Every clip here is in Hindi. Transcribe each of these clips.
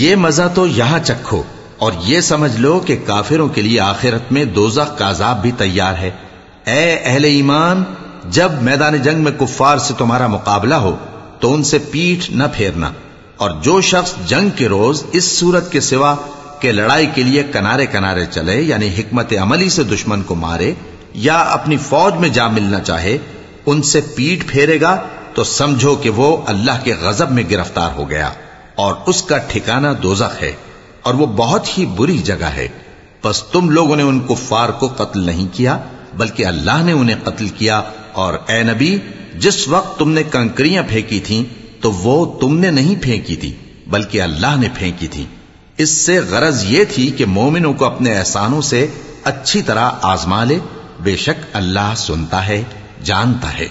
ये मजा तो यहां चखो और ये समझ लो कि काफिरों के लिए आखिरत में दोजख का अजाब भी तैयार है ए अहले ईमान जब मैदान जंग में कुफ्फार से तुम्हारा मुकाबला हो तो उनसे पीठ न फेरना और जो शख्स जंग के रोज इस सूरत के सिवा के लड़ाई के लिए किनारे किनारे चले, यानी हिकमत अमली से दुश्मन को मारे, या अपनी फौज में जा मिलना चाहे, उनसे पीठ फेरेगा तो समझो कि वो अल्लाह के गजब में गिरफ़्तार हो गया। और उसका ठिकाना दोजख है, और वो बहुत ही बुरी जगह है। बस तुम लोगों ने उन कुफ्फार को कत्ल नहीं किया, बल्कि अल्लाह ने उन्हें कत्ल किया। और ए नबी, जिस वक्त तुमने कंकरियाँ फेंकी थीं तो वो तुमने नहीं फेंकी थी बल्कि अल्लाह ने फेंकी थी इससे गरज ये थी कि मोमिनों को अपने एहसानों से अच्छी तरह आजमा ले बेशक अल्लाह सुनता है जानता है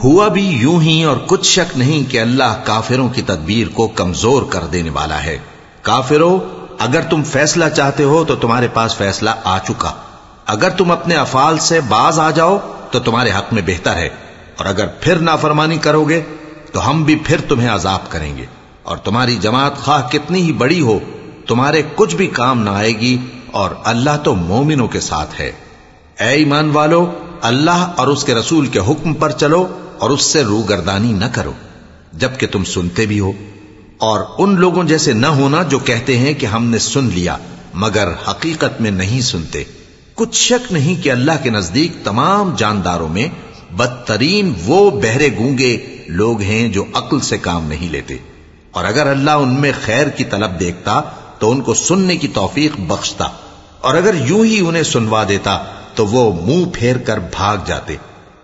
हुआ भी यूँ ही और कुछ शक नहीं कि अल्लाह काफिरों की तदबीर को कमज़ोर कर देने वाला है। काफिरों, अगर तुम फैसला चाहते हो तो तुम्हारे पास फैसला आ चुका। अगर तुम अपने अफाल से बाज आ जाओ तो तुम्हारे हक में बेहतर है। और अगर फिर नाफरमानी करोगे तो हम भी फिर तुम्हें आजाब करेंगे। और तुम्हारी जमात खाह कितनी ही बड़ी हो, तुम्हारे कुछ भी काम ना आएगी और अल्लाह तो मोमिनों के साथ है। ए ईमान वालो, अल्लाह और उसके रसूल के हुक्म पर चलो और उससे रूगरदानी न करो, जबकि तुम सुनते भी हो। और उन लोगों जैसे न होना जो कहते हैं कि हमने सुन लिया, मगर हकीकत में नहीं सुनते। कुछ शक नहीं कि अल्लाह के नज़दीक तमाम जानदारों में बदतरीन वो बहरे गूँगे लोग हैं जो अक्ल से काम नहीं लेते। और अगर अल्लाह उनमें खैर की तलब देखता तो उनको सुनने की तौफीक बख्शता। और अगर यूँ ही उन्हें सुनवा देता तो वो मुँह फेर कर भाग जाते।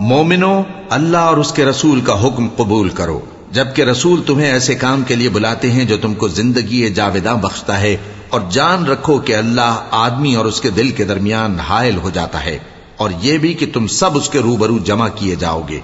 मोमिनो, अल्लाह और उसके रसूल का हुक्म कबूल करो। जबकि रसूल तुम्हें ऐसे काम के लिए बुलाते हैं जो तुमको ज़िंदगी जावेदा बख्शता है और जान रखो कि अल्लाह आदमी और उसके दिल के दरमियान हायल हो जाता है और यह भी कि तुम सब उसके रूबरू जमा किए जाओगे।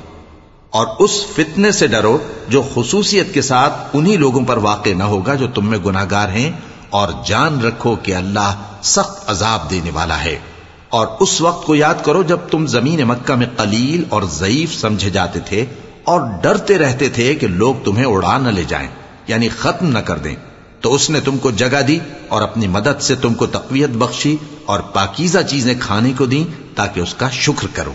और उस फितने से डरो जो खसूसियत के साथ उन्हीं लोगों पर वाक़ न होगा जो तुम में गुनागार हैं और जान रखो कि अल्लाह सख्त अजाब देने वाला है। और उस वक्त को याद करो जब तुम ज़मीन मक्का में कलील और जयीफ समझे जाते थे और डरते रहते थे कि लोग तुम्हें उड़ा न ले जाएँ, यानी खत्म न कर दें। तो उसने तुमको जगह दी और अपनी मदद से तुमको तकवीत बख्शी और पाकिजा चीज़ें खाने को दी ताकि उसका शुक्र करो।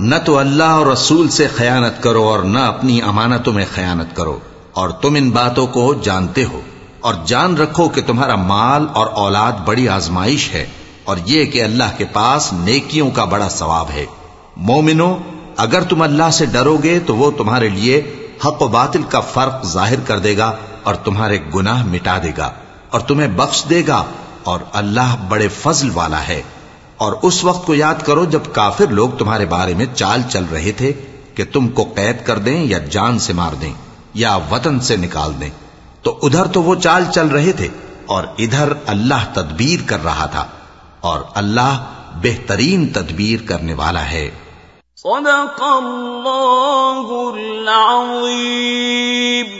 न तो अल्लाह और रसूल से खयानत करो और न अपनी अमानतों में खयानत करो। और तुम इन बातों को जानते हो और जान रखो कि तुम्हारा माल और औलाद बड़ी आजमाइश है और ये कि अल्लाह के पास नेकियों का बड़ा सवाब है। मोमिनो, अगर तुम अल्लाह से डरोगे तो वो तुम्हारे लिए हक बातिल का फ़र्क ज़ाहिर कर देगा और तुम्हारे गुनाह मिटा देगा और तुम्हें बख्श देगा और अल्लाह बड़े फजल वाला है। और उस वक्त को याद करो जब काफिर लोग तुम्हारे बारे में चाल चल रहे थे कि तुमको कैद कर दें या जान से मार दें या वतन से निकाल दें। तो उधर तो वो चाल चल रहे थे और इधर अल्लाह तदबीर कर रहा था और अल्लाह बेहतरीन तदबीर करने वाला है। अज़ीम